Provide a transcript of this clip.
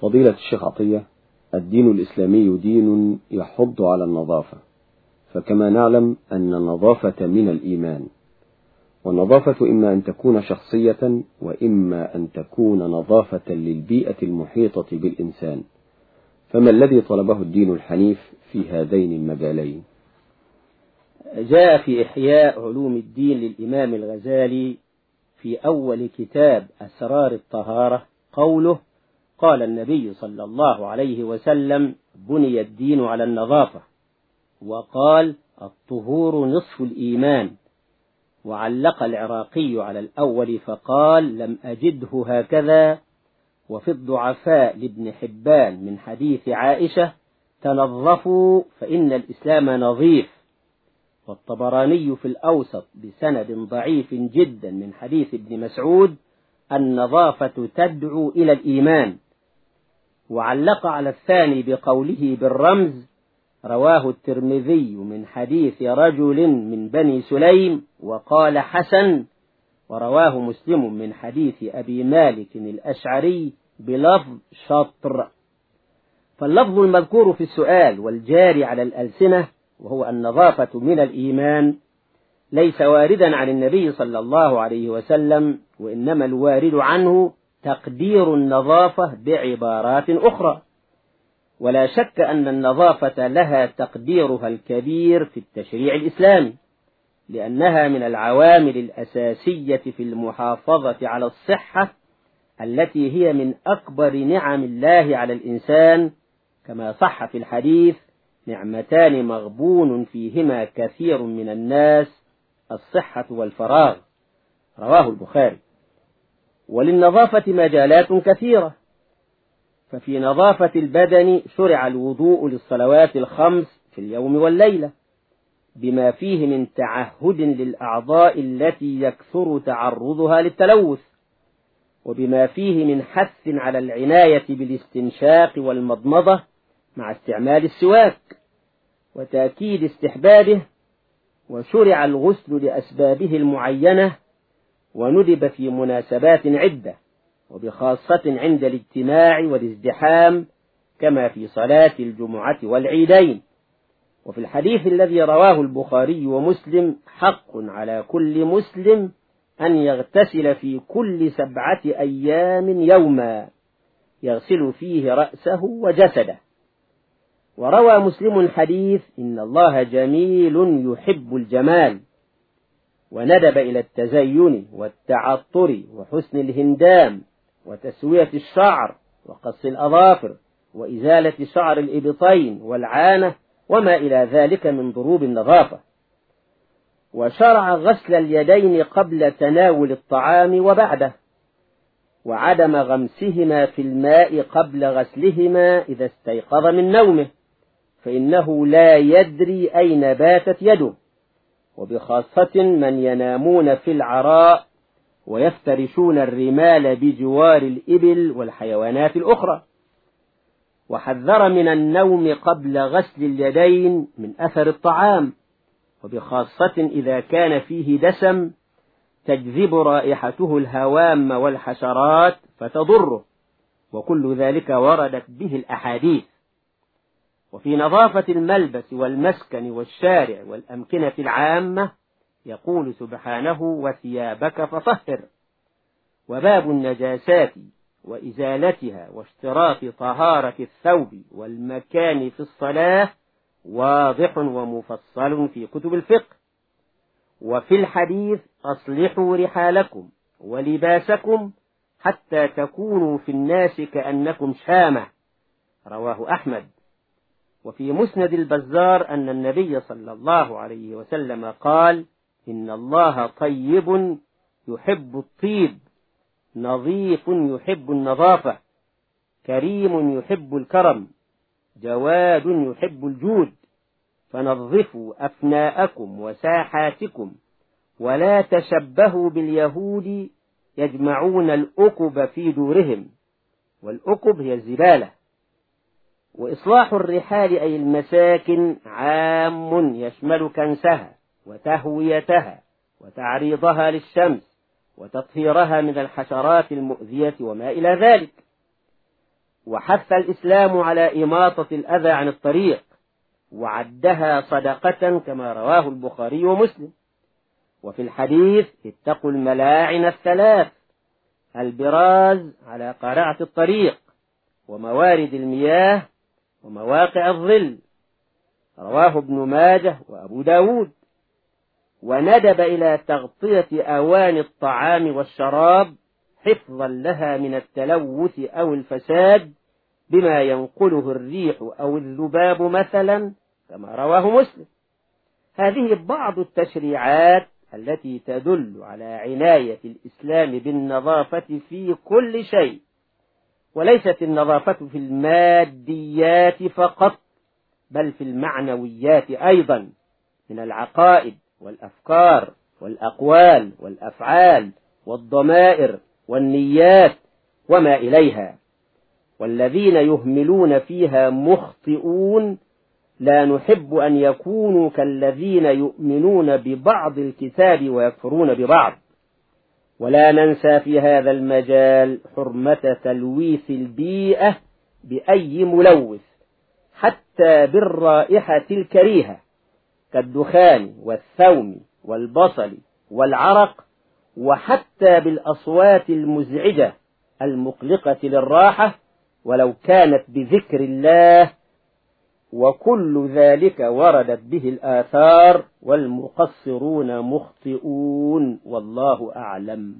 فضيلة الشيخ عطية الدين الإسلامي دين يحض على النظافة فكما نعلم أن النظافة من الإيمان والنظافة إما أن تكون شخصية وإما أن تكون نظافة للبيئة المحيطة بالإنسان فما الذي طلبه الدين الحنيف في هذين المجالين؟ جاء في إحياء علوم الدين للإمام الغزالي في أول كتاب أسرار الطهارة قوله قال النبي صلى الله عليه وسلم بني الدين على النظافة. وقال الطهور نصف الإيمان. وعلق العراقي على الأول فقال لم أجده هكذا. وفي الضعفاء لابن حبان من حديث عائشة تنظفوا فإن الإسلام نظيف. والطبراني في الأوسط بسند ضعيف جدا من حديث ابن مسعود النظافة تدعو إلى الإيمان. وعلق على الثاني بقوله بالرمز رواه الترمذي من حديث رجل من بني سليم وقال حسن ورواه مسلم من حديث أبي مالك الأشعري بلفظ شطر. فاللفظ المذكور في السؤال والجاري على الألسنة وهو النظافة من الإيمان ليس واردا عن النبي صلى الله عليه وسلم وإنما الوارد عنه تقدير النظافة بعبارات أخرى. ولا شك أن النظافة لها تقديرها الكبير في التشريع الإسلامي لأنها من العوامل الأساسية في المحافظة على الصحة التي هي من أكبر نعم الله على الإنسان. كما صح في الحديث نعمتان مغبون فيهما كثير من الناس الصحة والفراغ. رواه البخاري. وللنظافة مجالات كثيرة. ففي نظافة البدن شرع الوضوء للصلوات الخمس في اليوم والليلة بما فيه من تعهد للأعضاء التي يكثر تعرضها للتلوث وبما فيه من حث على العناية بالاستنشاق والمضمضة مع استعمال السواك وتأكيد استحبابه وشرع الغسل لأسبابه المعينة وندب في مناسبات عدة وبخاصة عند الاجتماع والازدحام كما في صلاة الجمعة والعيدين. وفي الحديث الذي رواه البخاري ومسلم حق على كل مسلم أن يغتسل في كل سبعة أيام يوما يغسل فيه رأسه وجسده. وروى مسلم حديث إن الله جميل يحب الجمال. وندب إلى التزين والتعطر وحسن الهندام وتسوية الشعر وقص الأظافر وإزالة شعر الإبطين والعانة وما إلى ذلك من ضروب النظافة. وشرع غسل اليدين قبل تناول الطعام وبعده وعدم غمسهما في الماء قبل غسلهما إذا استيقظ من نومه فإنه لا يدري أين باتت يده. وبخاصة من ينامون في العراء ويفترشون الرمال بجوار الإبل والحيوانات الأخرى. وحذر من النوم قبل غسل اليدين من أثر الطعام. وبخاصة إذا كان فيه دسم تجذب رائحته الهوام والحشرات فتضره. وكل ذلك وردت به الأحاديث. وفي نظافة الملبس والمسكن والشارع والأمكنة العامة يقول سبحانه وثيابك فطهر. وباب النجاسات وإزالتها واشتراط طهارة الثوب والمكان في الصلاة واضح ومفصل في كتب الفقه. وفي الحديث أصلحوا رحالكم ولباسكم حتى تكونوا في الناس كأنكم شامة. رواه أحمد. وفي مسند البزار أن النبي صلى الله عليه وسلم قال إن الله طيب يحب الطيب نظيف يحب النظافة كريم يحب الكرم جواد يحب الجود فنظفوا أفناءكم وساحاتكم ولا تشبهوا باليهود يجمعون الأكب في دورهم والأكب هي الزبالة. وإصلاح الرحال أي المساكن عام يشمل كنسها وتهويتها وتعريضها للشمس وتطهيرها من الحشرات المؤذية وما إلى ذلك. وحث الإسلام على إماطة الأذى عن الطريق وعدها صدقة كما رواه البخاري ومسلم. وفي الحديث اتقوا الملاعن الثلاث البراز على قارعة الطريق وموارد المياه ومواقع الظل. رواه ابن ماجه وأبو داود. وندب إلى تغطية أواني الطعام والشراب حفظا لها من التلوث أو الفساد بما ينقله الريح أو الذباب مثلا كما رواه مسلم. هذه بعض التشريعات التي تدل على عناية الإسلام بالنظافة في كل شيء. وليست النظافة في الماديات فقط بل في المعنويات أيضا من العقائد والأفكار والأقوال والأفعال والضمائر والنيات وما إليها. والذين يهملون فيها مخطئون لا نحب أن يكونوا كالذين يؤمنون ببعض الكتاب ويكفرون ببعض. ولا ننسى في هذا المجال حرمة تلويث البيئة بأي ملوث حتى بالرائحة الكريهة كالدخان والثوم والبصل والعرق وحتى بالأصوات المزعجة المقلقة للراحة ولو كانت بذكر الله وكل ذلك وردت به الآثار والمقصرون مخطئون والله أعلم.